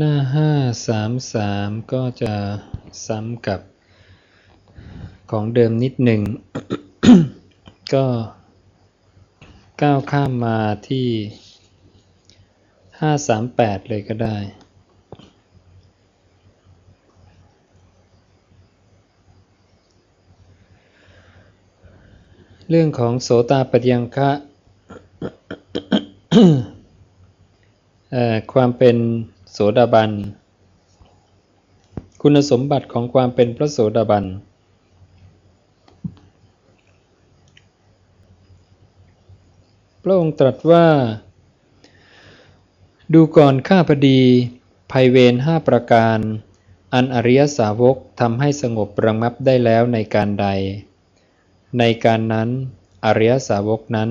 หน้าห้าสามสามก็จะซ้ำกับของเดิมนิดหนึ่ง ก็ก้าวข้ามมาที่ห้าสามแปดเลยก็ได้ เรื่องของโสตาปัยังคะความเป็น โสดาบัน คุณสมบัติของความเป็นพระโสดาบัน พระองค์ตรัสว่า ดูก่อนข้าพดีภัยเวรห้าประการ อันอริยสาวกทำให้สงบระงับได้แล้วในการใด ในการนั้น อริยสาวกนั้น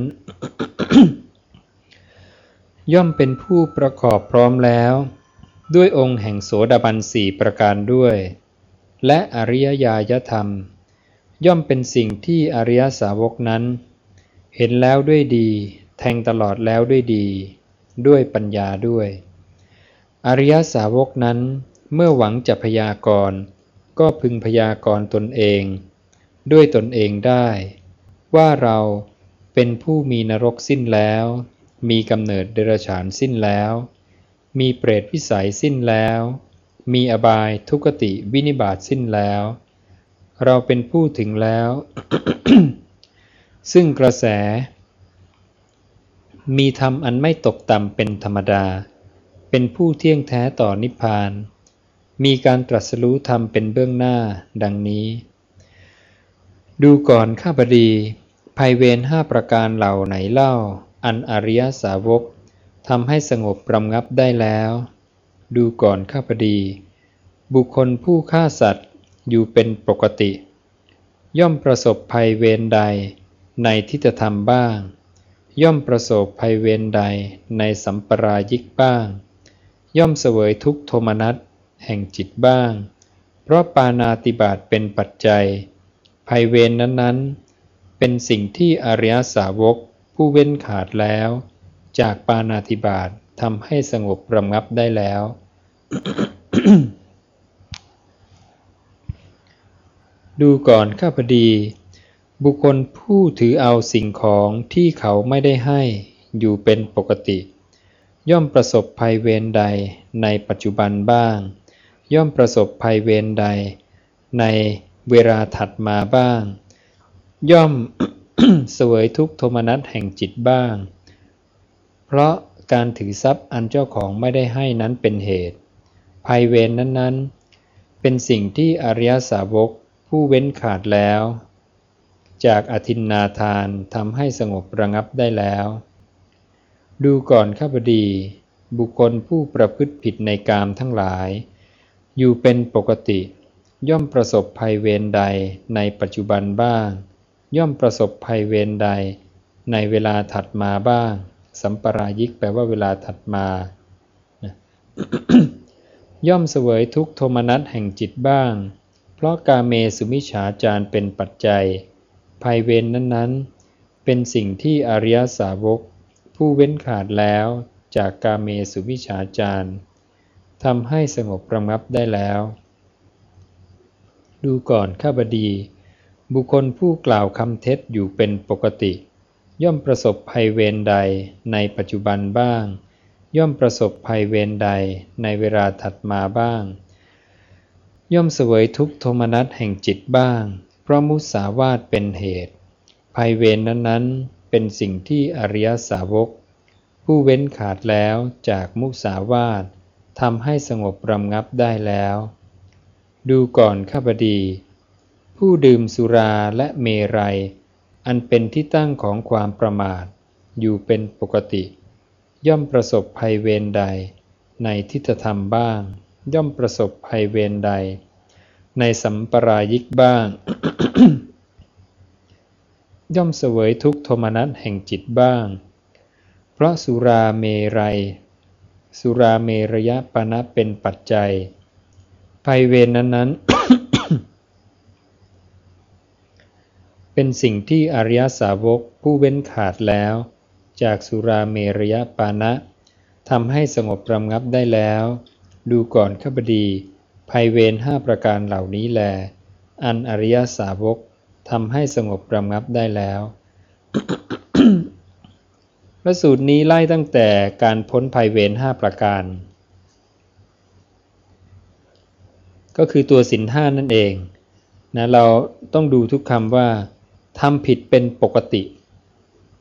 ย่อมเป็นผู้ประกอบพร้อมแล้ว ด้วยองค์แห่งโสดาบันสี่ประการด้วย และอริยญาณธรรม ย่อมเป็นสิ่งที่อริยสาวกนั้น เห็นแล้วด้วยดี แทงตลอดแล้วด้วยดี ด้วยปัญญาด้วย อริยสาวกนั้นเมื่อหวังจะพยากรณ์ก็พึงพยากรณ์ตนเอง ด้วยตนเองได้ ว่าเราเป็นผู้มีนรกสิ้นแล้ว มีกำเนิดเดรัจฉานสิ้นแล้ว มีเปรตวิสัยสิ้นแล้ว มีอบายทุกติวินิบาตสิ้นแล้ว เราเป็นผู้ถึงแล้ว ซึ่งกระแส มีธรรมอันไม่ตกต่ำเป็นธรรมดา เป็นผู้เที่ยงแท้ต่อนิพพาน มีการตรัสรู้ธรรมเป็นเบื้องหน้าดังนี้ ดูก่อนข้าพดีภัยเวรห้าประการเหล่าไหนเล่า อันอริยสาวก ทำให้สงบประงับได้แล้ว ดูก่อนข้าพดี บุคคลผู้ฆ่าสัตว์อยู่เป็นปกติ ย่อมประสบภัยเวรใดในทิฏฐธรรมบ้าง ย่อมประสบภัยเวรใดในสัมปรายิกบ้าง ย่อมเสวยทุกโทมนัสแห่งจิตบ้าง เพราะปานาติบาตเป็นปัจจัย ภัยเวรนนั้นๆ เป็นสิ่งที่อริยสาวกผู้เว้นขาดแล้ว จากปานาธิบาตทำให้สงบระงับได้แล้ว ดูก่อนข้าพดี บุคคลผู้ถือเอาสิ่งของที่เขาไม่ได้ให้อยู่เป็นปกติ ย่อมประสบภัยเวรใดในปัจจุบันบ้าง ย่อมประสบภัยเวรใด ในเวลาถัดมาบ้าง ย่อมเสวยทุกโทมนัสแห่งจิตบ้าง เพราะการถือทรัพย์อันเจ้าของไม่ได้ให้นั้นเป็นเหตุ ภัยเวรนนั้นๆ เป็นสิ่งที่อริยสาวกผู้เว้นขาดแล้ว จากอธินนาทานทำให้สงบระงับได้แล้ว ดูก่อนข้าพดี บุคคลผู้ประพฤติผิดในกามทั้งหลาย อยู่เป็นปกติ ย่อมประสบภัยเวรใดในปัจจุบันบ้าง ย่อมประสบภัยเวรใดในเวลาถัดมาบ้าง สัมปรายิกแปลว่าเวลาถัดมา ย่อมเสวยทุกโทมนัสแห่งจิตบ้าง เพราะกาเมสุมิฉาจารเป็นปัจจัย ภัยเวรนนั้นๆ เป็นสิ่งที่อริยสาวก ผู้เว้นขาดแล้วจากกาเมสุมิฉาจารทำให้สงบประงับได้แล้ว ดูก่อนข้าบดี บุคคลผู้กล่าวคำเท็จอยู่เป็นปกติ ย่อมประสบภัยเวรใดในปัจจุบันบ้าง ย่อมประสบภัยเวรใดในเวลาถัดมาบ้าง ย่อมเสวยทุกโทมนัสแห่งจิตบ้าง เพราะมุสาวาทเป็นเหตุ ภัยเวรนนั้นๆ เป็นสิ่งที่อริยสาวก ผู้เว้นขาดแล้วจากมุสาวาททำให้สงบรำงับได้แล้ว ดูก่อนข้าพดี ผู้ดื่มสุราและเมรัย อันเป็นที่ตั้งของความประมาท อยู่เป็นปกติ ย่อมประสบภัยเวรใด ในทิฏฐธรรมบ้าง ย่อมประสบภัยเวรใด ในสัมปรายิกบ้าง ย่อมเสวยทุกโทมนัสแห่งจิตบ้าง เพราะสุราเมรัย สุราเมรยะปณะเป็นปัจจัย ภัยเวรนั้นๆ เป็นสิ่งที่อริยสาวกผู้เว้นขาดแล้ว จากสุราเมรยปานะทำให้สงบรำงับได้แล้ว ดูก่อนขบดีภัยเวรห้าประการเหล่านี้แล อันอริยสาวกทำให้สงบระงับได้แล้วพระสูตรนี้ไล่ตั้งแต่การพ้นภัยเวรห้าประการ ก็คือตัวสินห้านั่นเองนะเราต้องดูทุกคำว่า ทำผิดเป็นปกติ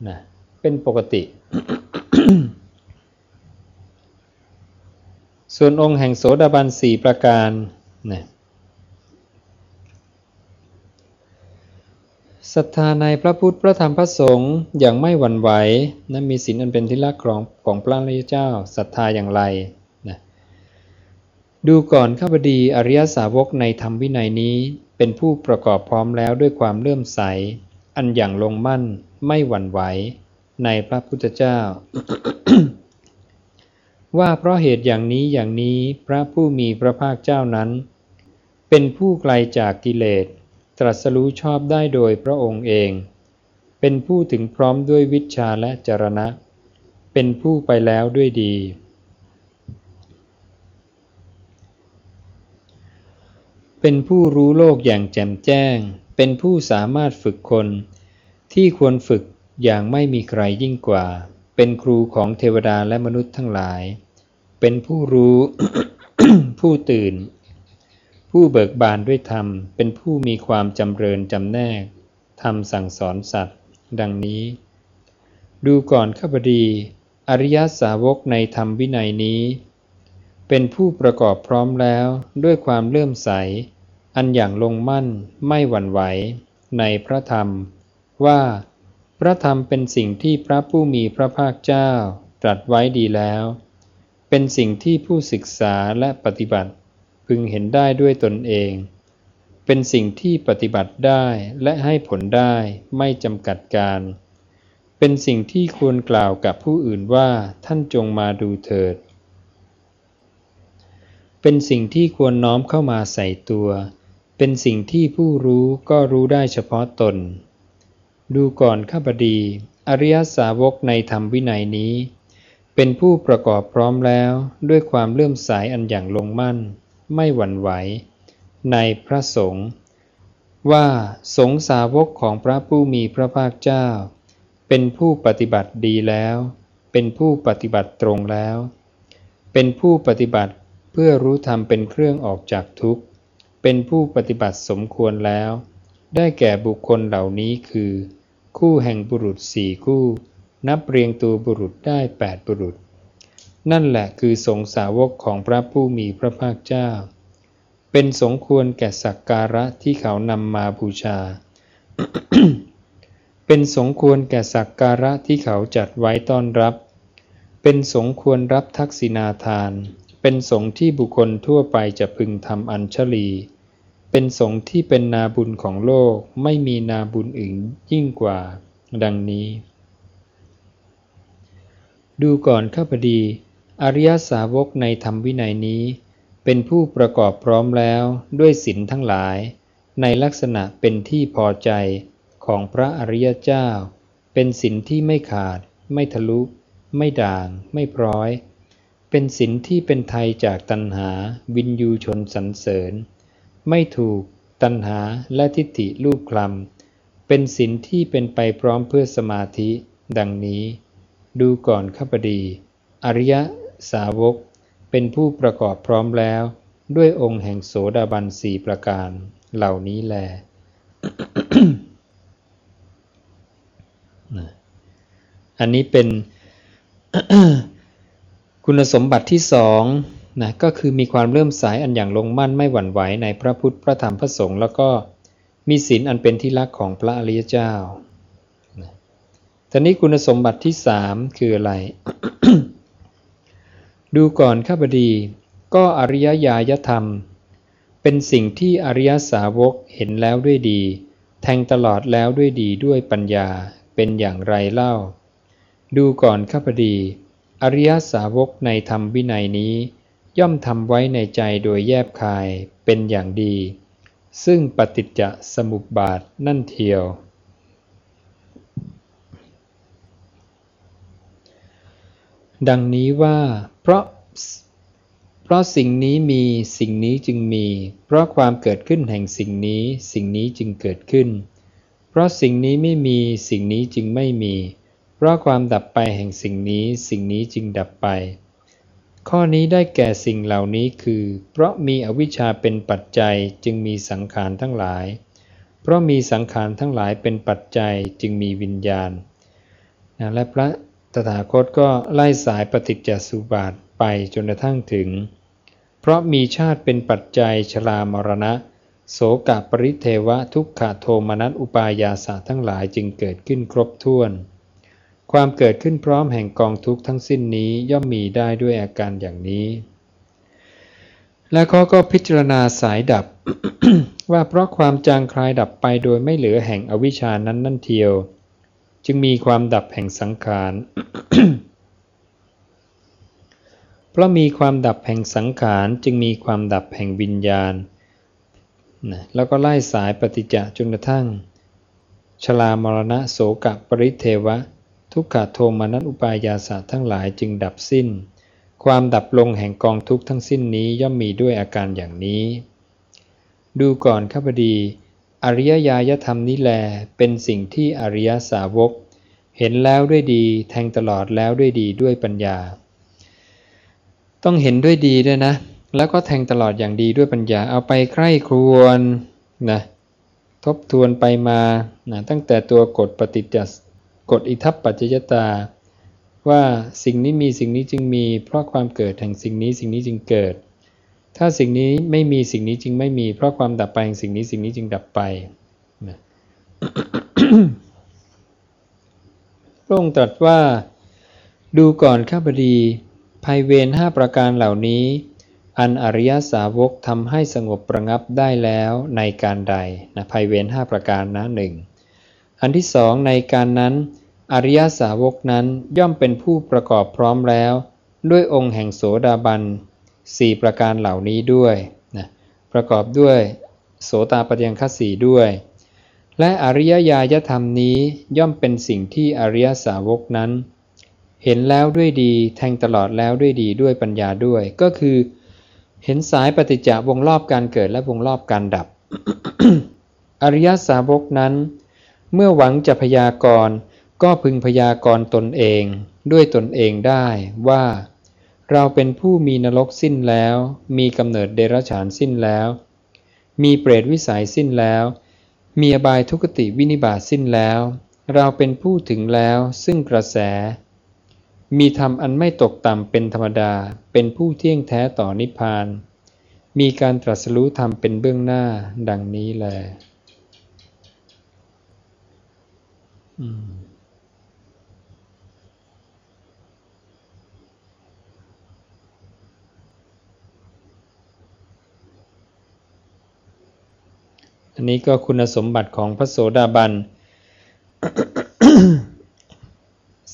นะเป็นปกติ ส่วนองค์แห่งโสดาบันสี่ประการนะศรัทธาในพระพุทธพระธรรมพระสงฆ์อย่างไม่หวั่นไหวนะมีศีลอันเป็นที่รักของของพระริยเจ้าศรัทธาอย่างไรนะดูก่อนข้าพดีอริยสาวกในธรรมวินัยนี้ เป็นผู้ประกอบพร้อมแล้วด้วยความเลื่อมใส อันอย่างลงมั่นไม่หวั่นไหว ในพระพุทธเจ้า ว่าเพราะเหตุอย่างนี้อย่างนี้พระผู้มีพระภาคเจ้านั้น เป็นผู้ไกลจากกิเลส ตรัสรู้ชอบได้โดยพระองค์เอง เป็นผู้ถึงพร้อมด้วยวิชาและจรณะ เป็นผู้ไปแล้วด้วยดี เป็นผู้รู้โลกอย่างแจ่มแจ้ง เป็นผู้สามารถฝึกคน ที่ควรฝึกอย่างไม่มีใครยิ่งกว่า เป็นครูของเทวดาและมนุษย์ทั้งหลาย เป็นผู้รู้ ผู้ตื่น ผู้เบิกบานด้วยธรรม เป็นผู้มีความจำเริญจำแนกทำสั่งสอนสัตว์ ดังนี้ ดูก่อนข้าพดี อริยสาวกในธรรมวินัยนี้ เป็นผู้ประกอบพร้อมแล้วด้วยความเลื่อมใส อันอย่างลงมั่นไม่หวั่นไหว ในพระธรรม ว่า พระธรรมเป็นสิ่งที่พระผู้มีพระภาคเจ้าตรัสไว้ดีแล้ว เป็นสิ่งที่ผู้ศึกษาและปฏิบัติ พึงเห็นได้ด้วยตนเอง เป็นสิ่งที่ปฏิบัติได้และให้ผลได้ไม่จำกัดการ เป็นสิ่งที่ควรกล่าวกับผู้อื่นว่าท่านจงมาดูเถิด เป็นสิ่งที่ควรน้อมเข้ามาใส่ตัว เป็นสิ่งที่ผู้รู้ก็รู้ได้เฉพาะตน ดูก่อนข้าพดี อริยสาวกในธรรมวินัยนี้ เป็นผู้ประกอบพร้อมแล้วด้วยความเลื่อมใสอันอย่างลงมั่น ไม่หวั่นไหว ในพระสงฆ์ว่าสงสาวกของพระผู้มีพระภาคเจ้า เป็นผู้ปฏิบัติดีแล้ว เป็นผู้ปฏิบัติตรงแล้ว เป็นผู้ปฏิบัติ เพื่อรู้ธรรมเป็นเครื่องออกจากทุกข์ เป็นผู้ปฏิบัติสมควรแล้ว ได้แก่บุคคลเหล่านี้คือ คู่แห่งบุรุษสี่คู่ นับเรียงตัวบุรุษได้แปดบุรุษ นั่นแหละคือสงสาวกของพระผู้มีพระภาคเจ้า เป็นสมควรแก่สักการะที่เขานำมาบูชา เป็นสมควรแก่สักการะที่เขาจัดไว้ต้อนรับ เป็นสมควรรับทักษิณาทาน เป็นสงที่บุคคลทั่วไปจะพึงทำอัญชลี เป็นสงที่เป็นนาบุญของโลกไม่มีนาบุญอื่นยิ่งกว่า ดังนี้ ดูก่อนข้าพดี อริยสาวกในธรรมวินัยนี้ เป็นผู้ประกอบพร้อมแล้วด้วยศีลทั้งหลาย ในลักษณะเป็นที่พอใจของพระอริยเจ้า เป็นศีลที่ไม่ขาด ไม่ทะลุ ไม่ด่าง ไม่พร้อย เป็นศีลที่เป็นไทยจากตัณหาวินยูชนสรรเสริญ ไม่ถูกตัณหาและทิฏฐิรูปคลำเป็นศีลที่เป็นไปพร้อมเพื่อสมาธิ ดังนี้ ดูก่อนข้าพดี อริยสาวก เป็นผู้ประกอบพร้อมแล้ว ด้วยองค์แห่งโสดาบันสี่ประการ เหล่านี้แลอันนี้เป็น คุณสมบัติที่สองนะก็คือมีความเริ่มสายอันอย่างลงมั่นไม่หวั่นไหวในพระพุทธพระธรรมพระสงฆ์แล้วก็มีศีลอันเป็นที่รักของพระอริยเจ้าทีนี้คุณสมบัติที่สามคืออะไร ดูก่อนข้าพดี ก็อริยญาณธรรม เป็นสิ่งที่อริยสาวกเห็นแล้วด้วยดี แทงตลอดแล้วด้วยดีด้วยปัญญาเป็นอย่างไรเล่า ดูก่อนข้าพดี อริยสาวกในธรรมวินัยนี้ ย่อมทำไว้ในใจโดยแยบคายเป็นอย่างดี ซึ่งปฏิจจสมุปบาทนั่นเทียว ดังนี้ว่าเพราะเพราะสิ่งนี้มีสิ่งนี้จึงมี เพราะความเกิดขึ้นแห่งสิ่งนี้สิ่งนี้จึงเกิดขึ้น เพราะสิ่งนี้ไม่มีสิ่งนี้จึงไม่มี เพราะความดับไปแห่งสิ่งนี้สิ่งนี้จึงดับไป ข้อนี้ได้แก่สิ่งเหล่านี้คือ เพราะมีอวิชชาเป็นปัจจัยจึงมีสังขารทั้งหลาย เพราะมีสังขารทั้งหลายเป็นปัจจัยจึงมีวิญญาณนะและพระตถาคตก็ไล่สายปฏิจจสุบาทไปจนกระทั่งถึง เพราะมีชาติเป็นปัจจัยชรามรณะ โสกปริเทวะทุกขโทมนัสอุปายาสาทั้งหลายจึงเกิดขึ้นครบถ้วน ความเกิดขึ้นพร้อมแห่งกองทุกข์ทั้งสิ้นนี้ย่อมมีได้ด้วยอาการอย่างนี้ และเขาก็พิจารณาสายดับ ว่าเพราะความจางคลายดับไปโดยไม่เหลือแห่งอวิชานั้นนั่นเทียว จึงมีความดับแห่งสังขารเพราะมีความดับแห่งสังขารจึงมีความดับแห่งวิญญาณนะแล้วก็ไล่สายปฏิจจจนกระทั่งชลามรณะโสกะปริเทวะ ทุกขโทมานัตอุปายาสะทั้งหลายจึงดับสิ้น ความดับลงแห่งกองทุกข์ทั้งสิ้นนี้ย่อมมีด้วยอาการอย่างนี้ ดูก่อนข้าพดีอริยญาณธรรมนี้แล เป็นสิ่งที่อริยสาวก เห็นแล้วด้วยดี แทงตลอดแล้วด้วยดีด้วยปัญญา ต้องเห็นด้วยดีด้วยนะ แล้วก็แทงตลอดอย่างดีด้วยปัญญาเอาไปใคร่ครวญนะทบทวนไปมานะตั้งแต่ตัวกฎปฏิจจ กฎอิทัปปัจจยตา ว่าสิ่งนี้มีสิ่งนี้จึงมี เพราะความเกิดแห่งสิ่งนี้สิ่งนี้จึงเกิด ถ้าสิ่งนี้ไม่มีสิ่งนี้จึงไม่มี เพราะความดับไปแห่งสิ่งนี้สิ่งนี้จึงดับไปนะพระองค์ตรัสว่า ดูก่อนข้าพดีภัยเวรห้าประการเหล่านี้ อันอริยสาวกทำให้สงบประงับได้แล้วในการใดนะภัยเวรห้าประการนะหนึ่ง อันที่สองในการนั้น อริยสาวกนั้นย่อมเป็นผู้ประกอบพร้อมแล้ว ด้วยองค์แห่งโสดาบันสี่ประการเหล่านี้ด้วยนะประกอบด้วยโสตาปฏิยังคสีด้วย และอริยญาณธรรมนี้ย่อมเป็นสิ่งที่อริยสาวกนั้น เห็นแล้วด้วยดีแทงตลอดแล้วด้วยดีด้วยปัญญาด้วย ก็คือ เห็นสายปฏิจจวงรอบการเกิดและวงรอบการดับ อริยสาวกนั้น เมื่อหวังจะพยากรณ์ก็พึงพยากรณ์ตนเองด้วยตนเองได้ว่า เราเป็นผู้มีนรกสิ้นแล้ว มีกำเนิดเดรัจฉานสิ้นแล้ว มีเปรตวิสัยสิ้นแล้ว มีอบายทุกติวินิบาตสิ้นแล้ว เราเป็นผู้ถึงแล้วซึ่งกระแส มีธรรมอันไม่ตกต่ำเป็นธรรมดาเป็นผู้เที่ยงแท้ต่อนิพพาน มีการตรัสรู้ธรรมเป็นเบื้องหน้าดังนี้แล อันนี้ก็คุณสมบัติของพระโสดาบัน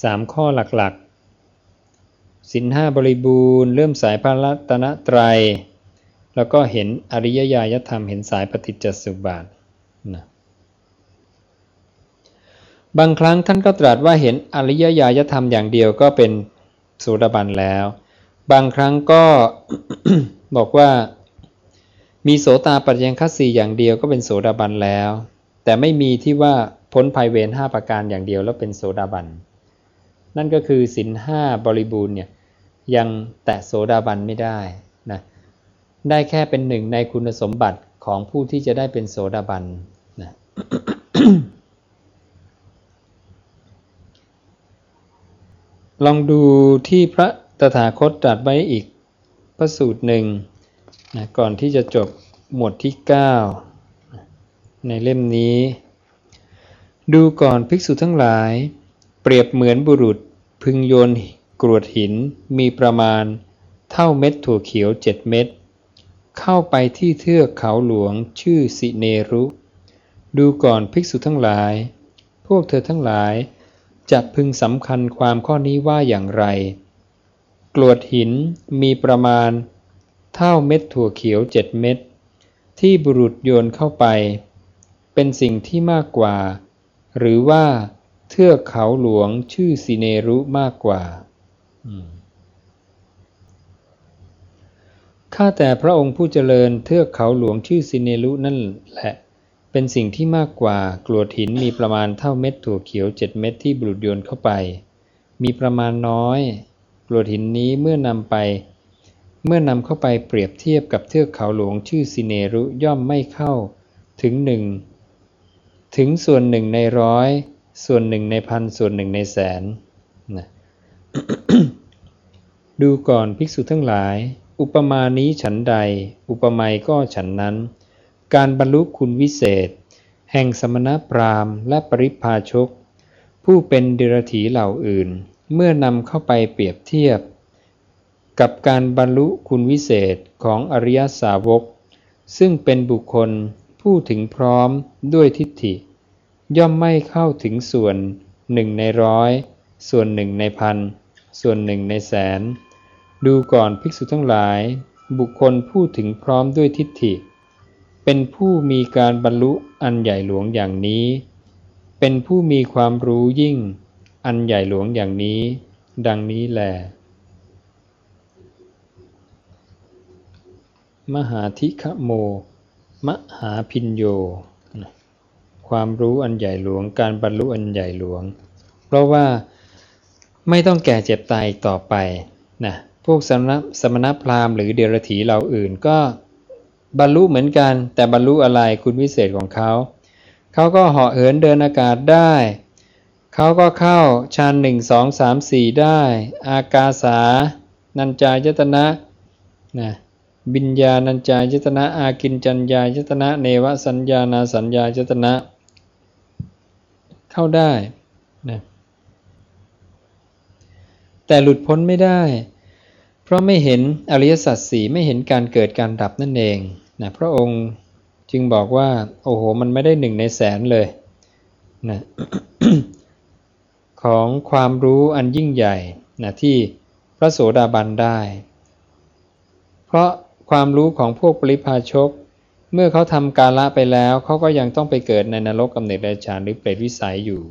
สามข้อหลักๆสินห้าบริบูรณ์เริ่มสายพระรัตนตรัย แล้วก็เห็นอริยญาณธรรมเห็นสายปฏิจจสุบาทนะ บางครั้งท่านก็ตรัสว่าเห็นอริยญาณธรรมอย่างเดียวก็เป็นโสดาบันแล้ว บางครั้งก็บอกว่า มีโสตาปัจยังคัสีอย่างเดียวก็เป็นโสดาบันแล้ว แต่ไม่มีที่ว่าพ้นภัยเวรห้าประการอย่างเดียวแล้วเป็นโสดาบัน นั่นก็คือสินห้าบริบูรณ์เนี่ยยังแตะโสดาบันไม่ได้นะได้แค่เป็นหนึ่งในคุณสมบัติของผู้ที่จะได้เป็นโสดาบันนะ ลองดูที่พระตถาคตตรัสไว้อีกพระสูตรหนึ่งนะก่อนที่จะจบหมวดที่ 9 ในเล่มนี้ ดูก่อนภิกษุทั้งหลาย เปรียบเหมือนบุรุษพึงโยนกรวดหินมีประมาณเท่าเม็ดถั่วเขียวเจ็ดเม็ดเข้าไปที่เทือกเขาหลวงชื่อสิเนรุ ดูก่อนภิกษุทั้งหลาย พวกเธอทั้งหลาย จะพึงสำคัญความข้อนี้ว่าอย่างไร กรวดหินมีประมาณ เท่าเม็ดถั่วเขียวเจ็ดเม็ดที่บุรุษโยนเข้าไป เป็นสิ่งที่มากกว่า หรือว่าเทือกเขาหลวงชื่อสิเนรุมากกว่าข้าแต่พระองค์ผู้เจริญเทือกเขาหลวงชื่อซินเนลุนั่นแหละ เป็นสิ่งที่มากกว่ากรวดหินมีประมาณเท่าเม็ดถั่วเขียวเจ็ดเม็ดที่บุรุษโยนเข้าไป มีประมาณน้อยกรวดหินนี้เมื่อนำไป เมื่อนำเข้าไปเปรียบเทียบกับเทือกเขาหลวงชื่อซิเนรุย่อมไม่เข้าถึงหนึ่งถึงส่วนหนึ่งในร้อยส่วนหนึ่งในพันส่วนหนึ่งในแสนนะดูก่อนภิกษุทั้งหลาย อุปมานี้ฉันใด อุปไมยก็ฉันนั้น การบรรลุคุณวิเศษ แห่งสมณพราหมณ์และปริพาชก ผู้เป็นเดรถีเหล่าอื่น เมื่อนำเข้าไปเปรียบเทียบ กับการบรรลุคุณวิเศษของอริยสาวก ซึ่งเป็นบุคคลผู้ถึงพร้อมด้วยทิฏฐิ ย่อมไม่เข้าถึงส่วนหนึ่งในร้อยส่วนหนึ่งในพันส่วนหนึ่งในแสน ดูก่อนภิกษุทั้งหลาย บุคคลผู้ถึงพร้อมด้วยทิฏฐิ เป็นผู้มีการบรรลุอันใหญ่หลวงอย่างนี้ เป็นผู้มีความรู้ยิ่ง อันใหญ่หลวงอย่างนี้ ดังนี้แหลมหาธิคโม มหาพินโย ความรู้อันใหญ่หลวง การบรรลุอันใหญ่หลวง เพราะว่าไม่ต้องแก่เจ็บตายต่อไปนะพวกสมณสมณพราหมณ์หรือเดรถีเราอื่นก็ บรรลุเหมือนกัน แต่บรรลุอะไรคุณวิเศษของเขา เขาก็เหาะเหินเดินอากาศได้ เขาก็เข้าฌานหนึ่งสองสามสี่ได้ อากาสา นันจายตนะนะบิญญาณัญจายตนะ อากินจัญญายตนะ เนวสัญญานาสัญญายตนะ เข้าได้นะแต่หลุดพ้นไม่ได้ ราะไม่เห็นอริยสัจสี่ไม่เห็นการเกิดการดับนั่นเองนะพระองค์จึงบอกว่า โอ้โห มันไม่ได้หนึ่งในแสนเลยนะของความรู้อันยิ่งใหญ่นะที่พระโสดาบันได้ เพราะความรู้ของพวกปริพาชก เมื่อเขาทำกาละไปแล้ว เขาก็ยังต้องไปเกิดในนรกกำเนิดเดชานหรือเปรตวิสัยอยู่